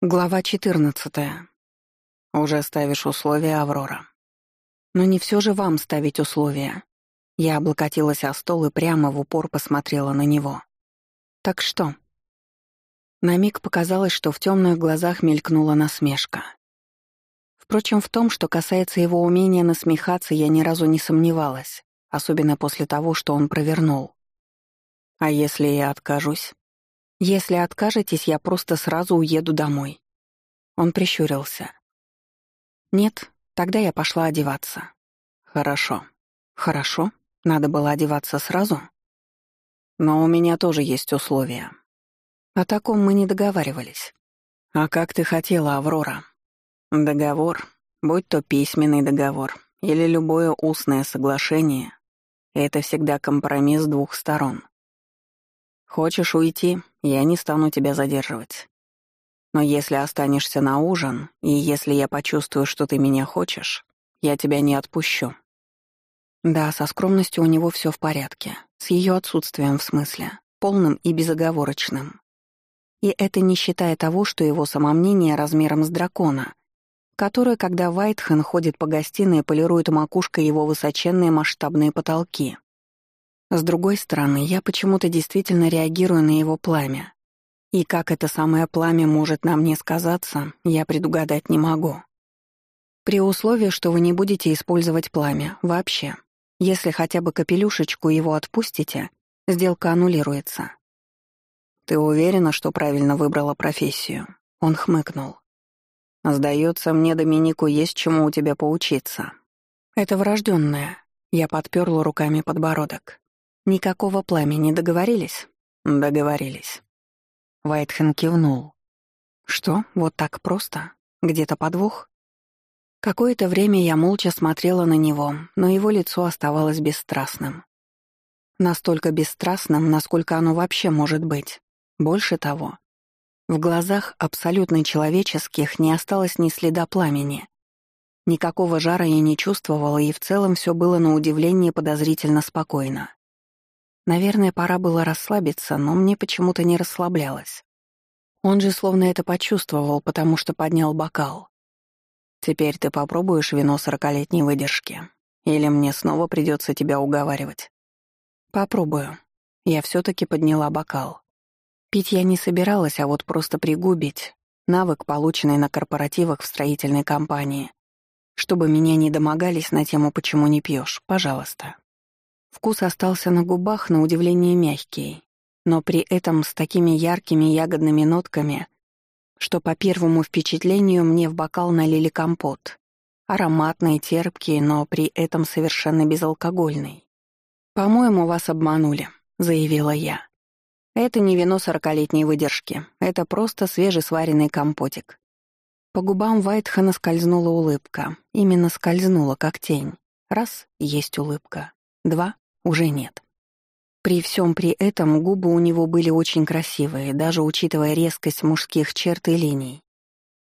Глава 14. Уже ставишь условия, Аврора. Но не все же вам ставить условия. Я облокотилась о стол и прямо в упор посмотрела на него. Так что? На миг показалось, что в темных глазах мелькнула насмешка. Впрочем, в том, что касается его умения насмехаться, я ни разу не сомневалась, особенно после того, что он провернул. А если я откажусь? Если откажетесь, я просто сразу уеду домой». Он прищурился. «Нет, тогда я пошла одеваться». «Хорошо». «Хорошо? Надо было одеваться сразу?» «Но у меня тоже есть условия». «О таком мы не договаривались». «А как ты хотела, Аврора?» «Договор, будь то письменный договор или любое устное соглашение, это всегда компромисс двух сторон. Хочешь уйти? я не стану тебя задерживать. Но если останешься на ужин, и если я почувствую, что ты меня хочешь, я тебя не отпущу». Да, со скромностью у него все в порядке. С ее отсутствием в смысле. Полным и безоговорочным. И это не считая того, что его самомнение размером с дракона, которое, когда Вайтхен ходит по гостиной, полирует макушкой его высоченные масштабные потолки. С другой стороны, я почему-то действительно реагирую на его пламя. И как это самое пламя может на мне сказаться, я предугадать не могу. При условии, что вы не будете использовать пламя вообще. Если хотя бы капелюшечку его отпустите, сделка аннулируется. Ты уверена, что правильно выбрала профессию? Он хмыкнул. Сдается мне, Доминику, есть чему у тебя поучиться. Это врожденное. Я подперла руками подбородок. Никакого пламени договорились? Договорились. Вайтхен кивнул. Что, вот так просто? Где-то подвох? Какое-то время я молча смотрела на него, но его лицо оставалось бесстрастным. Настолько бесстрастным, насколько оно вообще может быть. Больше того, в глазах абсолютно человеческих не осталось ни следа пламени. Никакого жара я не чувствовала, и в целом все было на удивление подозрительно спокойно. Наверное, пора было расслабиться, но мне почему-то не расслаблялось. Он же словно это почувствовал, потому что поднял бокал. «Теперь ты попробуешь вино сорокалетней выдержки. Или мне снова придется тебя уговаривать?» «Попробую». Я все-таки подняла бокал. Пить я не собиралась, а вот просто пригубить. Навык, полученный на корпоративах в строительной компании. Чтобы меня не домогались на тему «почему не пьешь», пожалуйста. Вкус остался на губах на удивление мягкий, но при этом с такими яркими ягодными нотками, что по первому впечатлению мне в бокал налили компот. Ароматный, терпкий, но при этом совершенно безалкогольный. «По-моему, вас обманули», — заявила я. «Это не вино сорокалетней выдержки, это просто свежесваренный компотик». По губам Вайтхана скользнула улыбка, именно скользнула, как тень. Раз — есть улыбка. Два уже нет. При всем при этом губы у него были очень красивые, даже учитывая резкость мужских черт и линий.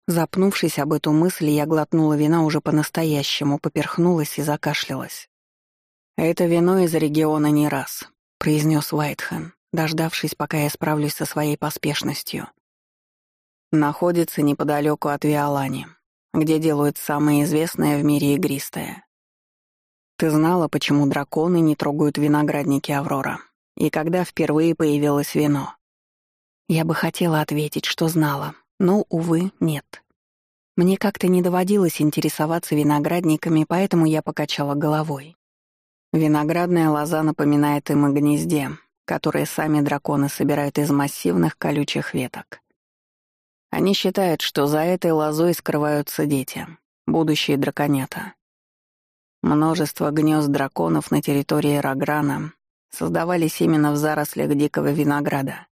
Запнувшись об эту мысль, я глотнула вина уже по-настоящему, поперхнулась и закашлялась. «Это вино из региона не раз», — произнес Уайтхен, дождавшись, пока я справлюсь со своей поспешностью. «Находится неподалеку от Виолани, где делают самое известное в мире игристое. Ты знала, почему драконы не трогают виноградники Аврора, и когда впервые появилось вино. Я бы хотела ответить, что знала, но, увы, нет. Мне как-то не доводилось интересоваться виноградниками, поэтому я покачала головой. Виноградная лоза напоминает им о гнезде, которые сами драконы собирают из массивных колючих веток. Они считают, что за этой лозой скрываются дети, будущие драконята. Множество гнезд драконов на территории Раграна создавались именно в зарослях дикого винограда.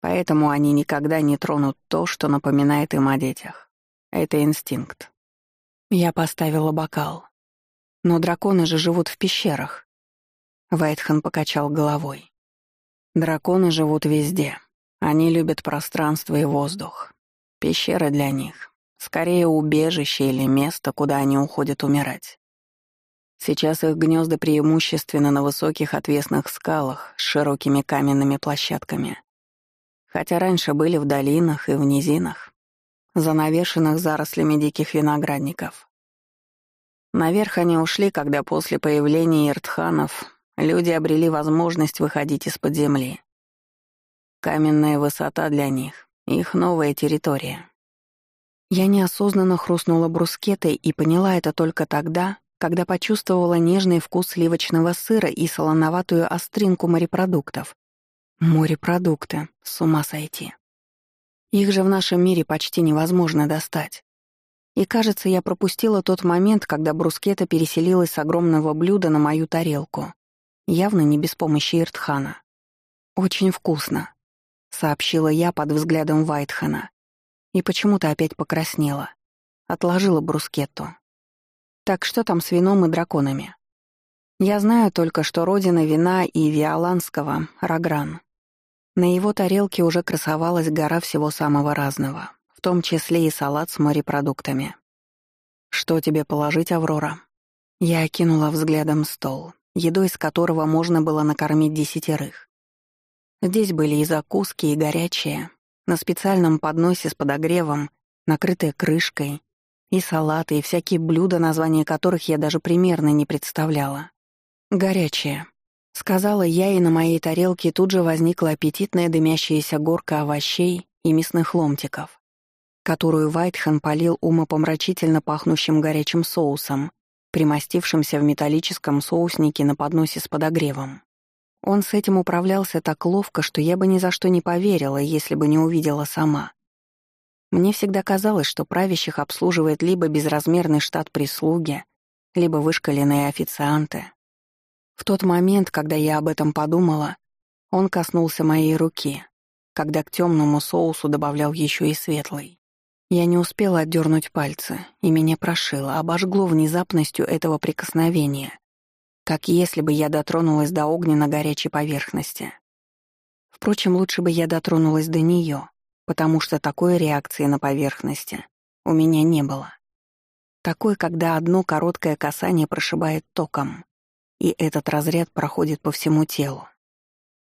Поэтому они никогда не тронут то, что напоминает им о детях. Это инстинкт. Я поставила бокал. Но драконы же живут в пещерах. Вайтхан покачал головой. Драконы живут везде. Они любят пространство и воздух. Пещера для них. Скорее убежище или место, куда они уходят умирать. Сейчас их гнезда преимущественно на высоких отвесных скалах с широкими каменными площадками. Хотя раньше были в долинах и в низинах, занавешенных зарослями диких виноградников. Наверх они ушли, когда после появления иртханов люди обрели возможность выходить из-под земли. Каменная высота для них — их новая территория. Я неосознанно хрустнула брускетой и поняла это только тогда, когда почувствовала нежный вкус сливочного сыра и солоноватую остринку морепродуктов. Морепродукты, с ума сойти. Их же в нашем мире почти невозможно достать. И, кажется, я пропустила тот момент, когда брускета переселилась с огромного блюда на мою тарелку. Явно не без помощи Иртхана. «Очень вкусно», — сообщила я под взглядом Вайтхана. И почему-то опять покраснела. Отложила брускетту, так что там с вином и драконами? Я знаю только, что родина вина и Виоланского — Рагран. На его тарелке уже красовалась гора всего самого разного, в том числе и салат с морепродуктами. «Что тебе положить, Аврора?» Я окинула взглядом стол, едой из которого можно было накормить десятерых. Здесь были и закуски, и горячие, на специальном подносе с подогревом, накрытые крышкой, и салаты, и всякие блюда, названия которых я даже примерно не представляла. «Горячее», — сказала я, и на моей тарелке тут же возникла аппетитная дымящаяся горка овощей и мясных ломтиков, которую Вайтхен полил умопомрачительно пахнущим горячим соусом, примостившимся в металлическом соуснике на подносе с подогревом. Он с этим управлялся так ловко, что я бы ни за что не поверила, если бы не увидела сама. Мне всегда казалось, что правящих обслуживает либо безразмерный штат прислуги, либо вышкаленные официанты. В тот момент, когда я об этом подумала, он коснулся моей руки, когда к темному соусу добавлял еще и светлый. Я не успела отдернуть пальцы, и меня прошило, обожгло внезапностью этого прикосновения, как если бы я дотронулась до огненно-горячей поверхности. Впрочем, лучше бы я дотронулась до нее, потому что такой реакции на поверхности у меня не было. Такой, когда одно короткое касание прошибает током, и этот разряд проходит по всему телу.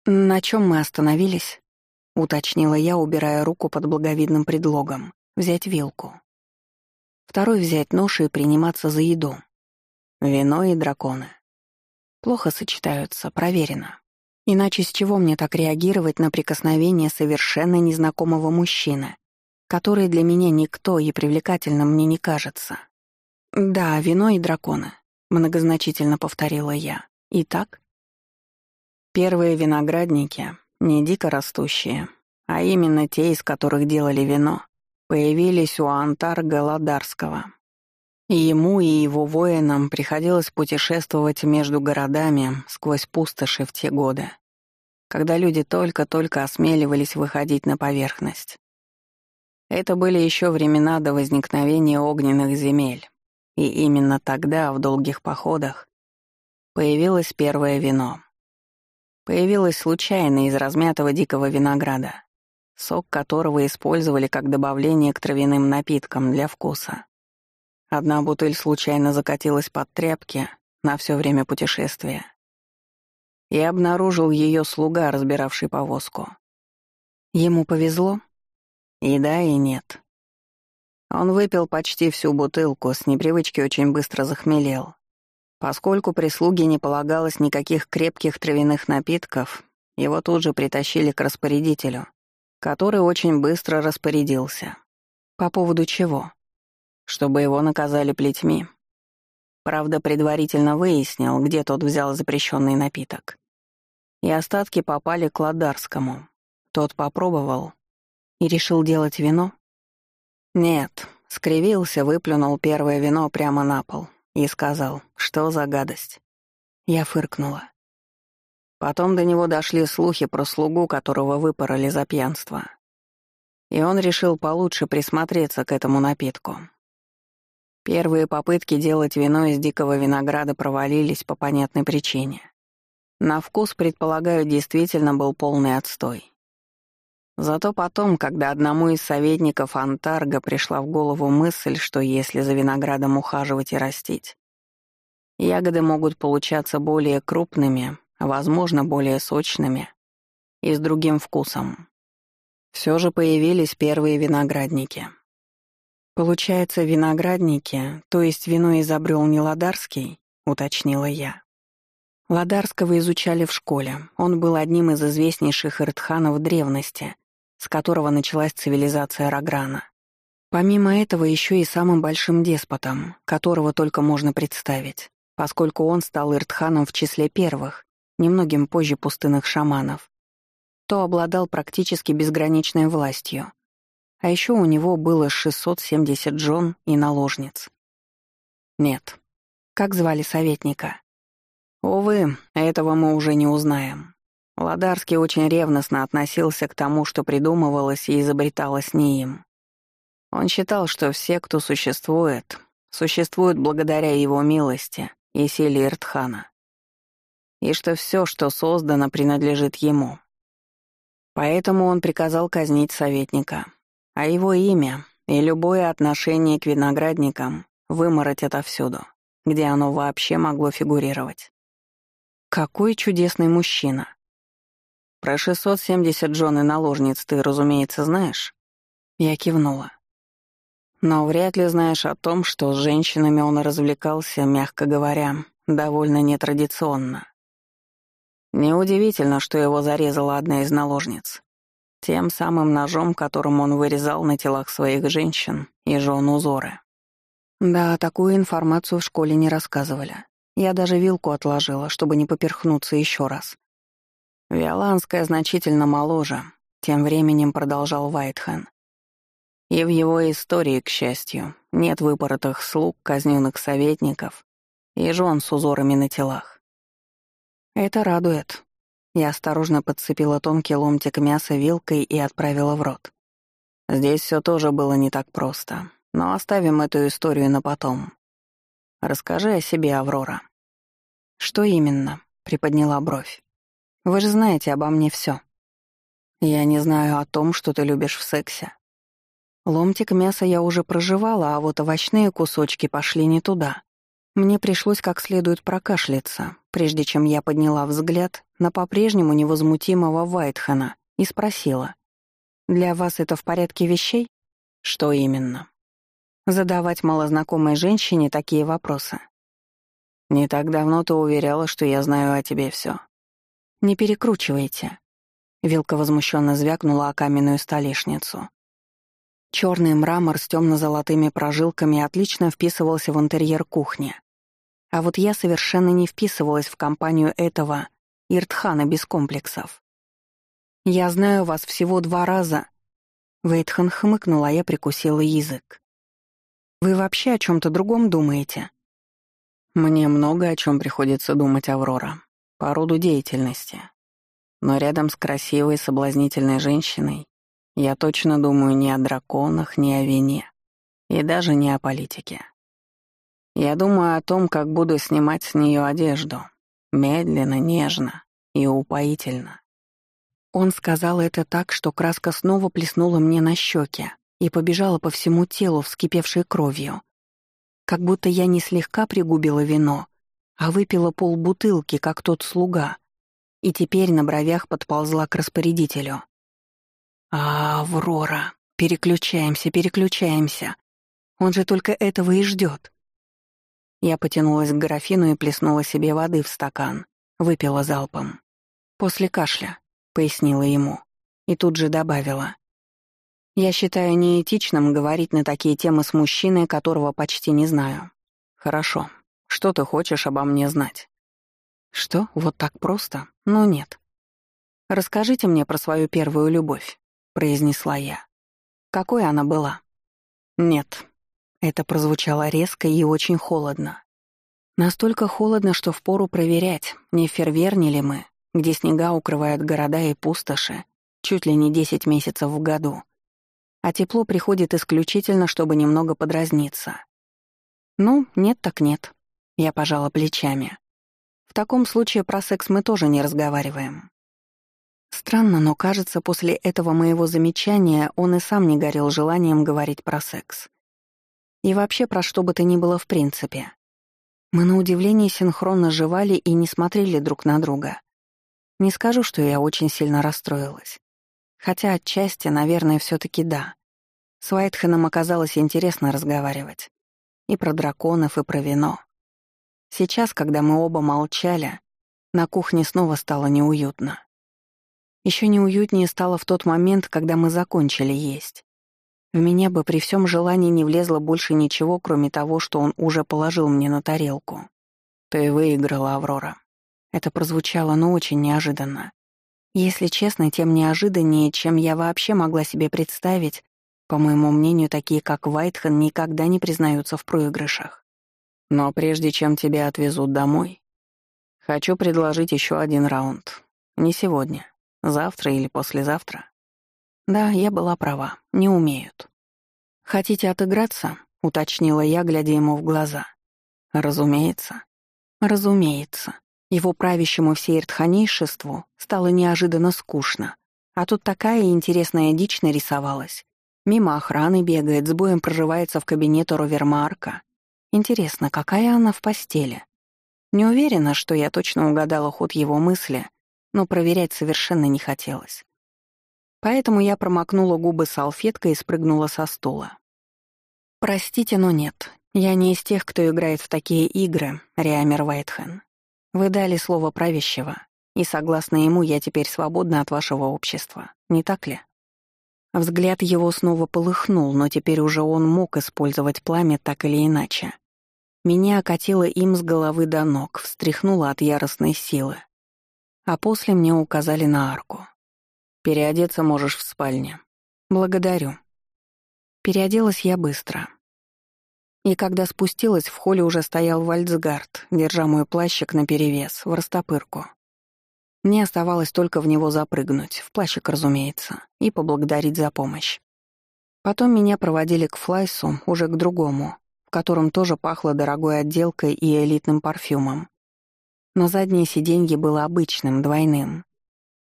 «На чем мы остановились?» — уточнила я, убирая руку под благовидным предлогом. «Взять вилку». Второй — взять нож и приниматься за еду. Вино и драконы. Плохо сочетаются, проверено. Иначе с чего мне так реагировать на прикосновение совершенно незнакомого мужчины, который для меня никто и привлекательным мне не кажется? «Да, вино и драконы. — многозначительно повторила я. «Итак?» Первые виноградники, не дико растущие, а именно те, из которых делали вино, появились у Антар Голодарского, Ему и его воинам приходилось путешествовать между городами сквозь пустоши в те годы, когда люди только-только осмеливались выходить на поверхность. Это были еще времена до возникновения огненных земель, и именно тогда, в долгих походах, появилось первое вино. Появилось случайно из размятого дикого винограда, сок которого использовали как добавление к травяным напиткам для вкуса. Одна бутыль случайно закатилась под тряпки на все время путешествия. И обнаружил ее слуга, разбиравший повозку. Ему повезло? И да, и нет. Он выпил почти всю бутылку, с непривычки очень быстро захмелел. Поскольку прислуге не полагалось никаких крепких травяных напитков, его тут же притащили к распорядителю, который очень быстро распорядился. По поводу чего? чтобы его наказали плетьми. Правда, предварительно выяснил, где тот взял запрещенный напиток. И остатки попали к Ладарскому. Тот попробовал и решил делать вино. Нет, скривился, выплюнул первое вино прямо на пол и сказал, что за гадость. Я фыркнула. Потом до него дошли слухи про слугу, которого выпороли за пьянство. И он решил получше присмотреться к этому напитку, Первые попытки делать вино из дикого винограда провалились по понятной причине. На вкус, предполагаю, действительно был полный отстой. Зато потом, когда одному из советников Антарга пришла в голову мысль, что если за виноградом ухаживать и растить, ягоды могут получаться более крупными, возможно, более сочными и с другим вкусом. Все же появились первые виноградники — Получается, виноградники, то есть вино изобрел не Ладарский, уточнила я. Ладарского изучали в школе. Он был одним из известнейших иртханов древности, с которого началась цивилизация Раграна. Помимо этого, еще и самым большим деспотом, которого только можно представить, поскольку он стал иртханом в числе первых, немногим позже пустынных шаманов, то обладал практически безграничной властью. А еще у него было 670 жен и наложниц. Нет. Как звали советника? Увы, этого мы уже не узнаем. Ладарский очень ревностно относился к тому, что придумывалось и изобреталось не им. Он считал, что все, кто существует, существуют благодаря его милости и силе Иртхана. И что все, что создано, принадлежит ему. Поэтому он приказал казнить советника а его имя и любое отношение к виноградникам вымороть отовсюду, где оно вообще могло фигурировать. Какой чудесный мужчина! Про 670 жен и наложниц ты, разумеется, знаешь? Я кивнула. Но вряд ли знаешь о том, что с женщинами он развлекался, мягко говоря, довольно нетрадиционно. Неудивительно, что его зарезала одна из наложниц. Тем самым ножом, которым он вырезал на телах своих женщин и жен узоры. Да, такую информацию в школе не рассказывали. Я даже вилку отложила, чтобы не поперхнуться еще раз. Виоланская значительно моложе, тем временем продолжал Вайтхен. И в его истории, к счастью, нет выпоротых слуг, казненных советников и жен с узорами на телах. Это радует, я осторожно подцепила тонкий ломтик мяса вилкой и отправила в рот. Здесь все тоже было не так просто. Но оставим эту историю на потом. Расскажи о себе, Аврора. Что именно? Приподняла бровь. Вы же знаете обо мне все. Я не знаю о том, что ты любишь в сексе. Ломтик мяса я уже проживала, а вот овощные кусочки пошли не туда. Мне пришлось как следует прокашляться, прежде чем я подняла взгляд на по-прежнему невозмутимого Вайтхана, и спросила. «Для вас это в порядке вещей?» «Что именно?» Задавать малознакомой женщине такие вопросы. «Не так давно ты уверяла, что я знаю о тебе все. «Не перекручивайте». Вилка возмущенно звякнула о каменную столешницу. Чёрный мрамор с тёмно-золотыми прожилками отлично вписывался в интерьер кухни. А вот я совершенно не вписывалась в компанию этого Иртхана без комплексов. «Я знаю вас всего два раза». Вейтхан хмыкнул, а я прикусила язык. «Вы вообще о чем то другом думаете?» «Мне много о чем приходится думать, Аврора. По роду деятельности. Но рядом с красивой, соблазнительной женщиной я точно думаю не о драконах, не о вине. И даже не о политике. Я думаю о том, как буду снимать с нее одежду, Медленно, нежно и упоительно. Он сказал это так, что краска снова плеснула мне на щеки и побежала по всему телу, вскипевшей кровью. Как будто я не слегка пригубила вино, а выпила полбутылки, как тот слуга, и теперь на бровях подползла к распорядителю. «А, «Аврора, переключаемся, переключаемся. Он же только этого и ждет. Я потянулась к графину и плеснула себе воды в стакан. Выпила залпом. «После кашля», — пояснила ему. И тут же добавила. «Я считаю неэтичным говорить на такие темы с мужчиной, которого почти не знаю». «Хорошо. Что ты хочешь обо мне знать?» «Что? Вот так просто? Ну нет». «Расскажите мне про свою первую любовь», — произнесла я. «Какой она была?» «Нет, это прозвучало резко и очень холодно. Настолько холодно, что впору проверять, не в ли мы, где снега укрывают города и пустоши, чуть ли не 10 месяцев в году. А тепло приходит исключительно, чтобы немного подразниться. Ну, нет так нет. Я пожала плечами. В таком случае про секс мы тоже не разговариваем. Странно, но кажется, после этого моего замечания он и сам не горел желанием говорить про секс и вообще про что бы то ни было в принципе. Мы на удивление синхронно жевали и не смотрели друг на друга. Не скажу, что я очень сильно расстроилась. Хотя отчасти, наверное, все таки да. С Вайтхеном оказалось интересно разговаривать. И про драконов, и про вино. Сейчас, когда мы оба молчали, на кухне снова стало неуютно. Еще неуютнее стало в тот момент, когда мы закончили есть. В меня бы при всем желании не влезло больше ничего, кроме того, что он уже положил мне на тарелку. Ты выиграла, Аврора. Это прозвучало, но очень неожиданно. Если честно, тем неожиданнее, чем я вообще могла себе представить, по моему мнению, такие как Вайтхан никогда не признаются в проигрышах. Но прежде чем тебя отвезут домой, хочу предложить еще один раунд. Не сегодня, завтра или послезавтра. Да, я была права, не умеют. Хотите отыграться? Уточнила я, глядя ему в глаза. Разумеется. Разумеется. Его правящему всеиртханейшеству стало неожиданно скучно. А тут такая интересная дичь нарисовалась. Мимо охраны бегает, с боем прорывается в кабинет Ровермарка. Интересно, какая она в постели? Не уверена, что я точно угадала ход его мысли, но проверять совершенно не хотелось. Поэтому я промокнула губы салфеткой и спрыгнула со стула. «Простите, но нет. Я не из тех, кто играет в такие игры, Риамер Вайтхен. Вы дали слово правящего, и согласно ему я теперь свободна от вашего общества, не так ли?» Взгляд его снова полыхнул, но теперь уже он мог использовать пламя так или иначе. Меня окатило им с головы до ног, встряхнуло от яростной силы. А после мне указали на арку. Переодеться можешь в спальне. Благодарю. Переоделась я быстро. И когда спустилась, в холле уже стоял Вальцгард, держа мой плащик наперевес, в растопырку. Мне оставалось только в него запрыгнуть, в плащик, разумеется, и поблагодарить за помощь. Потом меня проводили к Флайсу, уже к другому, в котором тоже пахло дорогой отделкой и элитным парфюмом. Но заднее сиденье было обычным, двойным,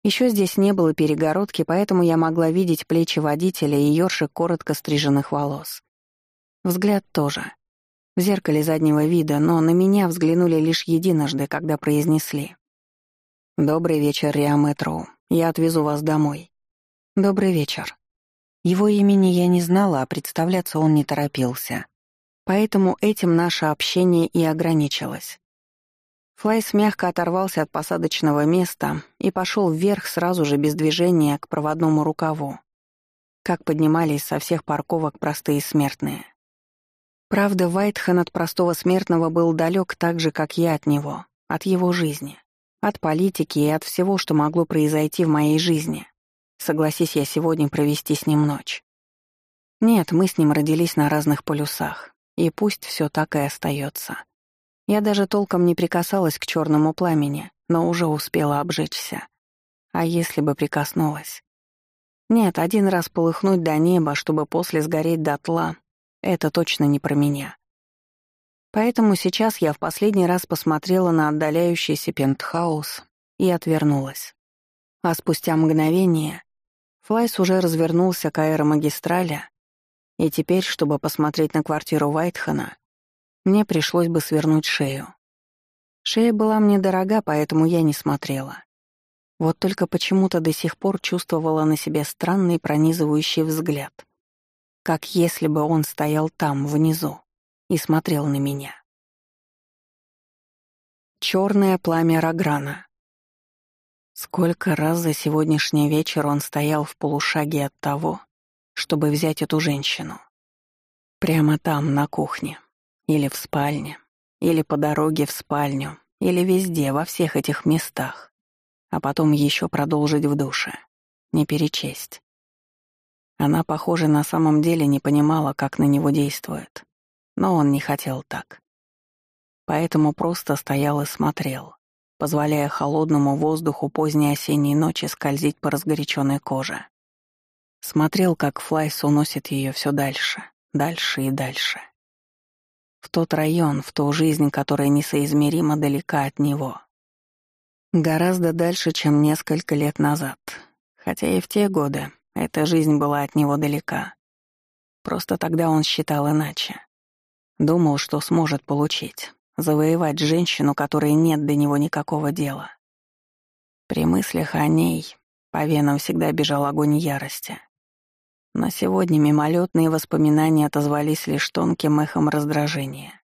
еще здесь не было перегородки, поэтому я могла видеть плечи водителя и ёршик коротко стриженных волос. Взгляд тоже. В зеркале заднего вида, но на меня взглянули лишь единожды, когда произнесли. «Добрый вечер, Риаметроу. Я отвезу вас домой». «Добрый вечер». Его имени я не знала, а представляться он не торопился. Поэтому этим наше общение и ограничилось. Флайс мягко оторвался от посадочного места и пошел вверх сразу же без движения к проводному рукаву, как поднимались со всех парковок простые смертные. Правда, Вайтхен от простого смертного был далек так же, как я от него, от его жизни, от политики и от всего, что могло произойти в моей жизни. Согласись я сегодня провести с ним ночь. Нет, мы с ним родились на разных полюсах, и пусть все так и остается. Я даже толком не прикасалась к черному пламени, но уже успела обжечься. А если бы прикоснулась? Нет, один раз полыхнуть до неба, чтобы после сгореть дотла, это точно не про меня. Поэтому сейчас я в последний раз посмотрела на отдаляющийся пентхаус и отвернулась. А спустя мгновение Флайс уже развернулся к аэромагистрали, и теперь, чтобы посмотреть на квартиру Вайтхана, мне пришлось бы свернуть шею. Шея была мне дорога, поэтому я не смотрела. Вот только почему-то до сих пор чувствовала на себе странный пронизывающий взгляд. Как если бы он стоял там, внизу, и смотрел на меня. Черное пламя Рограна. Сколько раз за сегодняшний вечер он стоял в полушаге от того, чтобы взять эту женщину. Прямо там, на кухне, или в спальне. Или по дороге в спальню. Или везде, во всех этих местах. А потом еще продолжить в душе. Не перечесть. Она, похоже, на самом деле не понимала, как на него действует. Но он не хотел так. Поэтому просто стоял и смотрел, позволяя холодному воздуху поздней осенней ночи скользить по разгоряченной коже. Смотрел, как Флайс уносит ее все дальше, дальше и дальше в тот район, в ту жизнь, которая несоизмеримо далека от него. Гораздо дальше, чем несколько лет назад. Хотя и в те годы эта жизнь была от него далека. Просто тогда он считал иначе. Думал, что сможет получить, завоевать женщину, которой нет до него никакого дела. При мыслях о ней по венам всегда бежал огонь ярости. На сегодня мимолетные воспоминания отозвались лишь тонким эхом раздражения.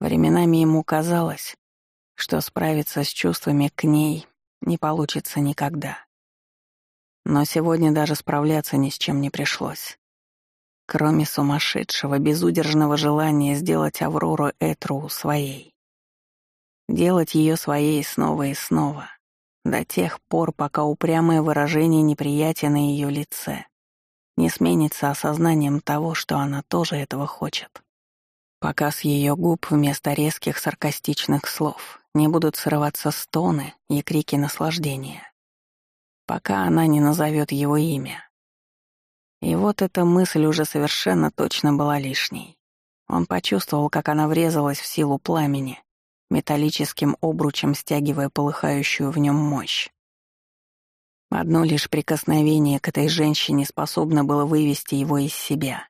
Временами ему казалось, что справиться с чувствами к ней не получится никогда. Но сегодня даже справляться ни с чем не пришлось. Кроме сумасшедшего, безудержного желания сделать Аврору Этру своей. Делать ее своей снова и снова, до тех пор, пока упрямое выражение неприятия на ее лице — не сменится осознанием того, что она тоже этого хочет. Показ ее губ вместо резких саркастичных слов не будут срываться стоны и крики наслаждения. Пока она не назовет его имя. И вот эта мысль уже совершенно точно была лишней. Он почувствовал, как она врезалась в силу пламени, металлическим обручем стягивая полыхающую в нем мощь. Одно лишь прикосновение к этой женщине способно было вывести его из себя.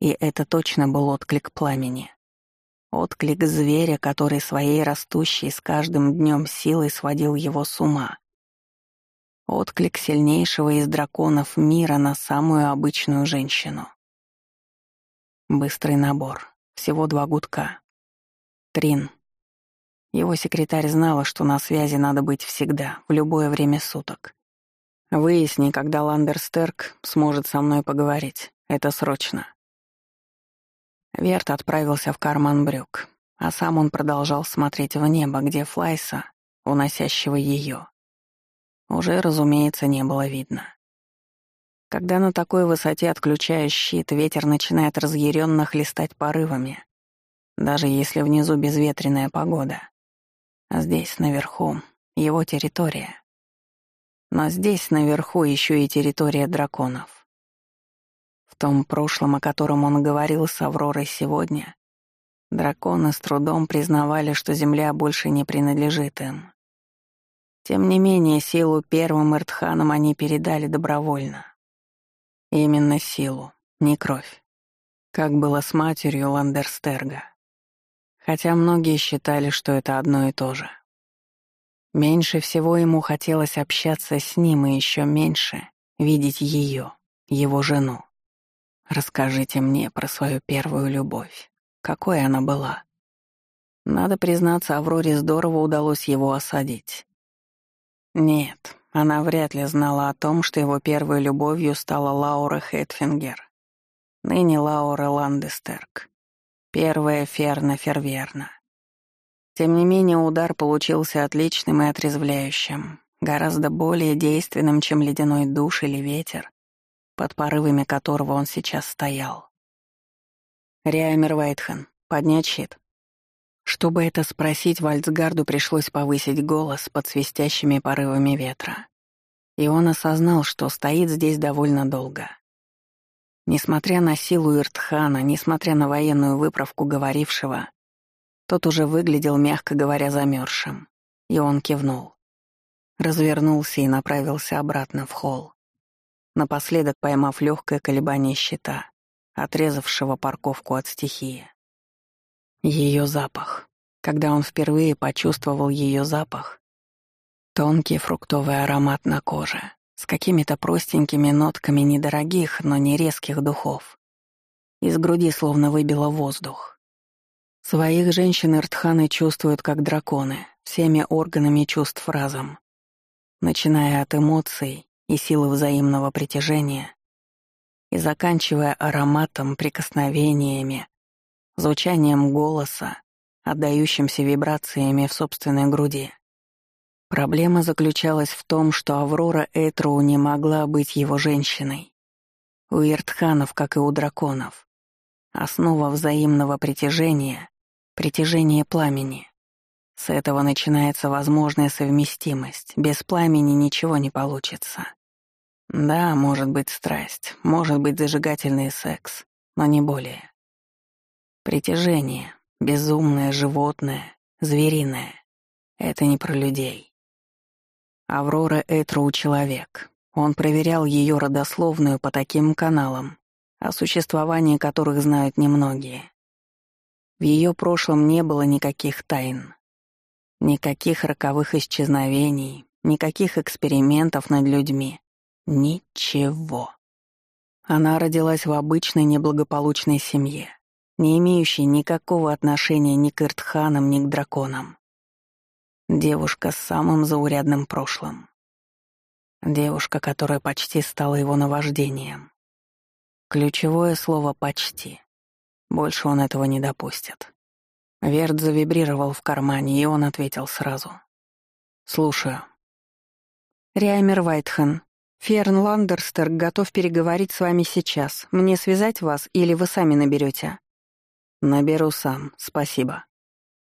И это точно был отклик пламени. Отклик зверя, который своей растущей с каждым днем силой сводил его с ума. Отклик сильнейшего из драконов мира на самую обычную женщину. Быстрый набор. Всего два гудка. Трин. Его секретарь знала, что на связи надо быть всегда, в любое время суток. Выясни, когда Ландерстерк сможет со мной поговорить. Это срочно. Верт отправился в карман брюк, а сам он продолжал смотреть в небо, где Флайса, уносящего ее, уже, разумеется, не было видно. Когда на такой высоте отключаешь щит, ветер начинает разъяренно хлестать порывами, даже если внизу безветренная погода. А здесь, наверху, его территория. Но здесь наверху еще и территория драконов. В том прошлом, о котором он говорил с Авророй сегодня, драконы с трудом признавали, что Земля больше не принадлежит им. Тем не менее, силу первым Иртханам они передали добровольно. Именно силу, не кровь. Как было с матерью Ландерстерга. Хотя многие считали, что это одно и то же. Меньше всего ему хотелось общаться с ним и еще меньше видеть ее, его жену. «Расскажите мне про свою первую любовь. Какой она была?» Надо признаться, Авроре здорово удалось его осадить. Нет, она вряд ли знала о том, что его первой любовью стала Лаура Хэтфингер. Ныне Лаура Ландестерк. Первая Ферна Ферверна. Тем не менее, удар получился отличным и отрезвляющим, гораздо более действенным, чем ледяной душ или ветер, под порывами которого он сейчас стоял. Риамер Вайтхен, поднять щит. Чтобы это спросить, Вальцгарду пришлось повысить голос под свистящими порывами ветра. И он осознал, что стоит здесь довольно долго. Несмотря на силу Иртхана, несмотря на военную выправку говорившего — тот уже выглядел, мягко говоря, замерзшим. И он кивнул. Развернулся и направился обратно в холл. Напоследок поймав легкое колебание щита, отрезавшего парковку от стихии. Ее запах. Когда он впервые почувствовал ее запах, тонкий фруктовый аромат на коже, с какими-то простенькими нотками недорогих, но не резких духов. Из груди словно выбило воздух. Своих женщин Иртханы чувствуют как драконы, всеми органами чувств разом. Начиная от эмоций и силы взаимного притяжения и заканчивая ароматом, прикосновениями, звучанием голоса, отдающимся вибрациями в собственной груди. Проблема заключалась в том, что Аврора Этроу не могла быть его женщиной. У иртханов, как и у драконов, основа взаимного притяжения притяжение пламени. С этого начинается возможная совместимость. Без пламени ничего не получится. Да, может быть страсть, может быть зажигательный секс, но не более. Притяжение, безумное, животное, звериное. Это не про людей. Аврора Этру человек. Он проверял ее родословную по таким каналам, о существовании которых знают немногие. В ее прошлом не было никаких тайн, никаких роковых исчезновений, никаких экспериментов над людьми. Ничего. Она родилась в обычной неблагополучной семье, не имеющей никакого отношения ни к Иртханам, ни к драконам. Девушка с самым заурядным прошлым. Девушка, которая почти стала его наваждением. Ключевое слово «почти». Больше он этого не допустит. Верт завибрировал в кармане, и он ответил сразу. «Слушаю». «Риамер Вайтхен, Ферн Ландерстер готов переговорить с вами сейчас. Мне связать вас или вы сами наберете?» «Наберу сам, спасибо».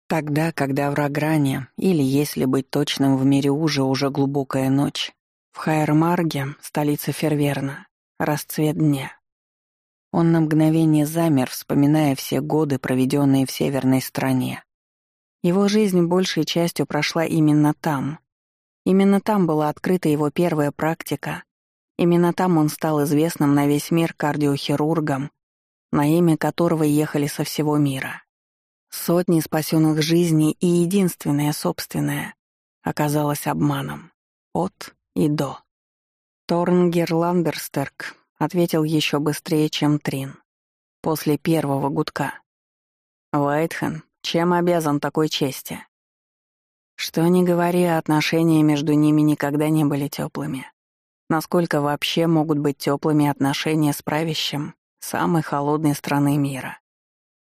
Тогда, когда в Рагране, или, если быть точным, в мире уже уже глубокая ночь, в Хайермарге, столице Ферверна, расцвет дня — он на мгновение замер, вспоминая все годы, проведенные в северной стране. Его жизнь большей частью прошла именно там. Именно там была открыта его первая практика. Именно там он стал известным на весь мир кардиохирургом, на имя которого ехали со всего мира. Сотни спасенных жизней и единственная собственная оказалась обманом. От и до. Торн Герландерстерк Ответил еще быстрее, чем Трин. После первого гудка. «Уайтхен, чем обязан такой чести?» Что ни говори, отношения между ними никогда не были теплыми. Насколько вообще могут быть теплыми отношения с правящим самой холодной страны мира?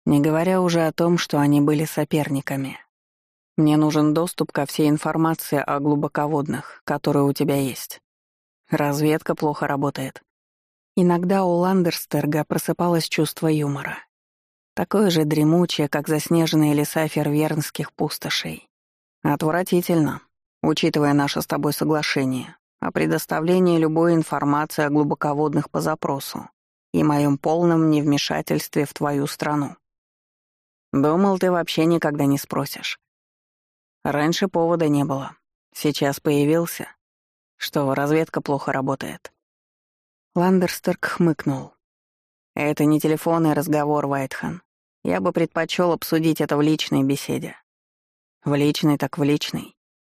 Не говоря уже о том, что они были соперниками. Мне нужен доступ ко всей информации о глубоководных, которые у тебя есть. Разведка плохо работает. Иногда у Ландерстерга просыпалось чувство юмора. Такое же дремучее, как заснеженные леса фервернских пустошей. Отвратительно, учитывая наше с тобой соглашение о предоставлении любой информации о глубоководных по запросу и моем полном невмешательстве в твою страну. Думал, ты вообще никогда не спросишь. Раньше повода не было. Сейчас появился. Что, разведка плохо работает. Ландерстерк хмыкнул. «Это не телефонный а разговор, Вайтхан. Я бы предпочел обсудить это в личной беседе». «В личной так в личной».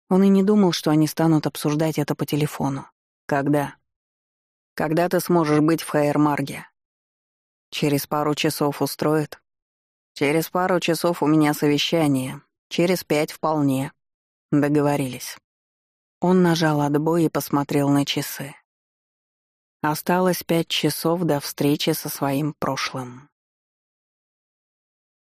Он и не думал, что они станут обсуждать это по телефону. «Когда?» «Когда ты сможешь быть в Хайермарге?» «Через пару часов устроит?» «Через пару часов у меня совещание. Через пять вполне». Договорились. Он нажал отбой и посмотрел на часы. Осталось пять часов до встречи со своим прошлым.